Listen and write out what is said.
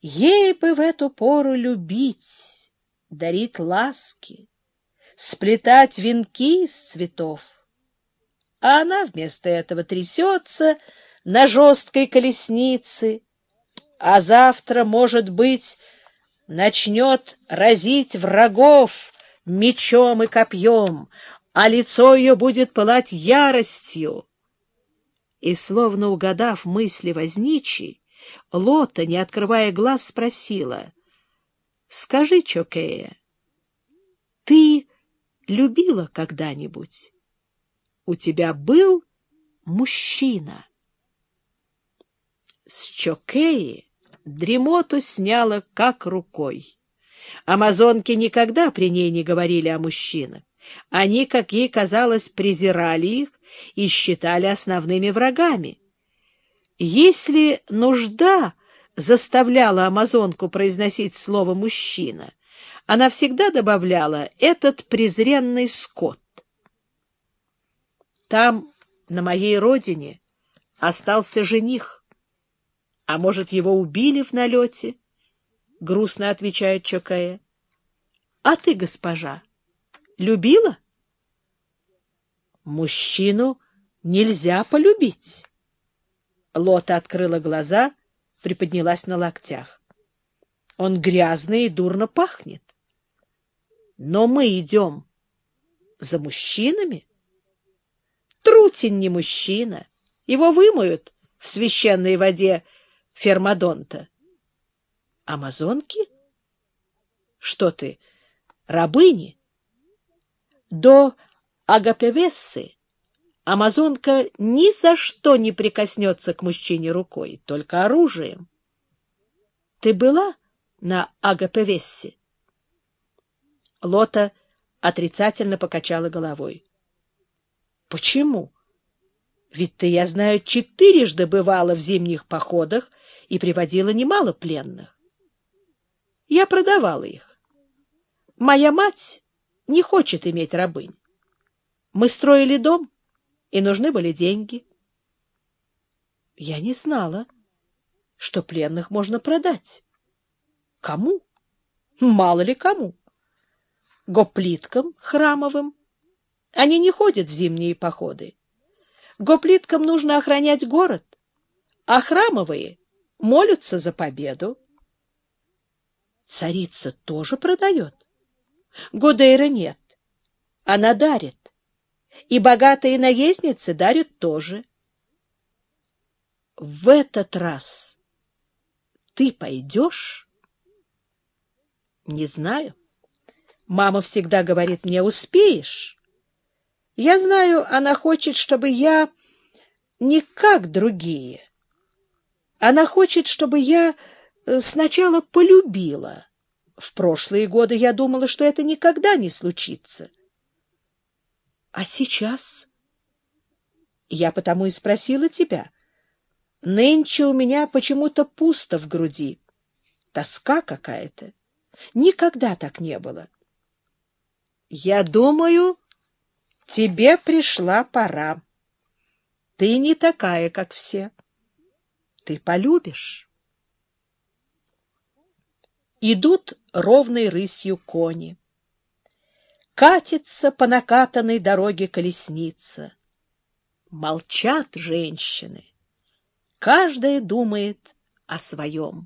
Ей бы в эту пору любить, дарить ласки, сплетать венки из цветов. А она вместо этого трясется на жесткой колеснице, а завтра, может быть, начнет разить врагов мечом и копьем, а лицо ее будет пылать яростью. И, словно угадав мысли возничий, Лота, не открывая глаз, спросила, — Скажи, Чокея, ты любила когда-нибудь? У тебя был мужчина? С Чокеи дремоту сняла как рукой. Амазонки никогда при ней не говорили о мужчинах. Они, как ей казалось, презирали их и считали основными врагами. Если нужда заставляла амазонку произносить слово «мужчина», она всегда добавляла «этот презренный скот». Там, на моей родине, остался жених. А может, его убили в налете? — грустно отвечает Чокая. — А ты, госпожа, любила? — Мужчину нельзя полюбить. Лота открыла глаза, приподнялась на локтях. Он грязный и дурно пахнет. Но мы идем за мужчинами. Трутень не мужчина. Его вымоют в священной воде Фермадонта. Амазонки? Что ты, рабыни? До Агапевессы амазонка ни за что не прикоснется к мужчине рукой, только оружием. Ты была на Агапевессе? Лота отрицательно покачала головой. — Почему? Ведь ты, я знаю, четырежды бывала в зимних походах и приводила немало пленных. Я продавала их. Моя мать не хочет иметь рабынь. Мы строили дом, и нужны были деньги. Я не знала, что пленных можно продать. Кому? Мало ли кому. Гоплиткам храмовым. Они не ходят в зимние походы. Гоплиткам нужно охранять город, а храмовые молятся за победу. Царица тоже продает. Годейра нет. Она дарит. И богатые наездницы дарят тоже. В этот раз ты пойдешь? Не знаю. Мама всегда говорит мне, успеешь. Я знаю, она хочет, чтобы я не как другие, она хочет, чтобы я э, сначала полюбила. В прошлые годы я думала, что это никогда не случится. А сейчас? Я потому и спросила тебя. Нынче у меня почему-то пусто в груди. Тоска какая-то. Никогда так не было. Я думаю, тебе пришла пора. Ты не такая, как все ты полюбишь. Идут ровной рысью кони. Катится по накатанной дороге колесница. Молчат женщины. Каждая думает о своем.